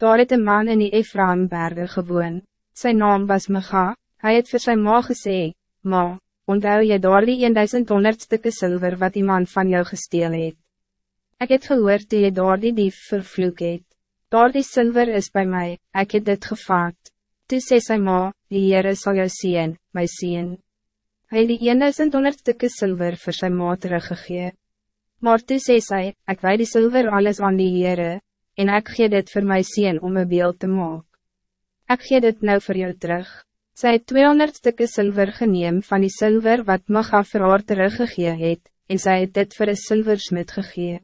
Daar het een man in die Ephraimberge gewoon. Zijn naam was Mega. Hij het vir sy ma gesê, Ma, onthou jy daar die 1100 stukken zilver wat die man van jou gesteel het. Ek het gehoord die jy daar die dief vervloek het. Daar die zilver is bij mij, ik het dit gevaat. Toe sê sy ma, die Heere sal jou zien, my zien. Hy het die 1100 stukken zilver vir sy ma teruggegee. Maar toe sê sy, ek wij die zilver alles aan die Heere, en ik gee dit voor mij zien om een beeld te maken. Ik gee dit nou voor jou terug. Zij het 200 stukken zilver geneem van die zilver wat Maga vir haar teruggegee het, en zij het dit voor een zilversmid gegee.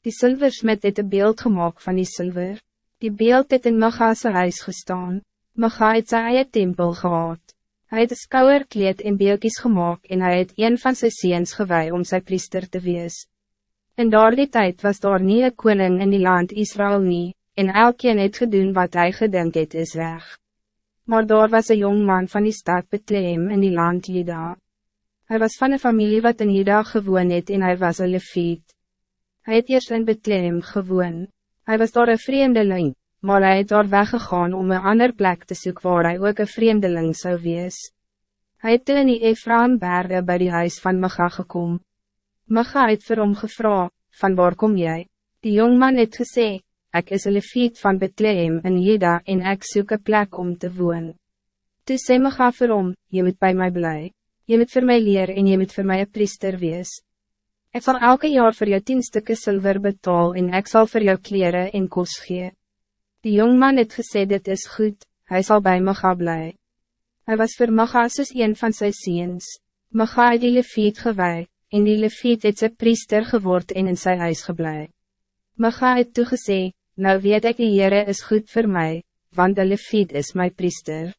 Die zilversmid het een beeld gemaakt van die zilver. Die beeld het in Maga's huis gestaan. Maga het sy eie tempel gehad. Hij het een skouwerkleed en beeldjes gemaakt en hij het een van sy seens gewei om zijn priester te wees. In daardie tijd was daar nie een koning in die land Israël nie, en elkeen het gedoen wat hij gedink het is weg. Maar daar was een jong man van die stad Bethlehem in die land Juda. Hij was van een familie wat in Juda gewoon het en hij was een leviet. Hij het eerst in Bethlehem gewoon. Hij was daar een vreemdeling, maar hij het daar weggegaan om een ander plek te zoeken waar hij ook een vreemdeling zou wees. Hij het in die Ephraimberge bij die huis van Maga gekomen. Maga het vir hom gevra, van waar kom jij? Die jongman het gesê, ik is een leviet van Bethlehem in Jeda en ik zoek een plek om te woon. Toe sê Maga vir hom, jy moet bij mij blij. Je moet voor mij leer en je moet voor mij een priester wees. Ik zal elke jaar voor jou tien stukken zilver betaal en ik zal voor jou kleren en kos gee. Die jongman het gesê dit is goed, hij zal bij Maga blij. Hij was voor Maga soos een van zijn ziens. Maga het die leviet gewijd en die leviet het sy priester geword en in sy huis geblei. Maga het toegesê, nou weet ek die Heere is goed voor mij, want de leviet is mijn priester.